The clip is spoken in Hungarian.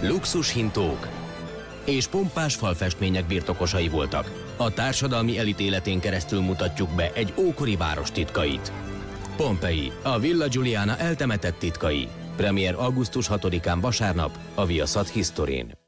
luxushintók és pompás falfestmények birtokosai voltak. A társadalmi elítéletén keresztül mutatjuk be egy ókori város titkait. Pompei, a Villa Giuliana eltemetett titkai. Premier augusztus 6-án vasárnap a Viaszat Historin.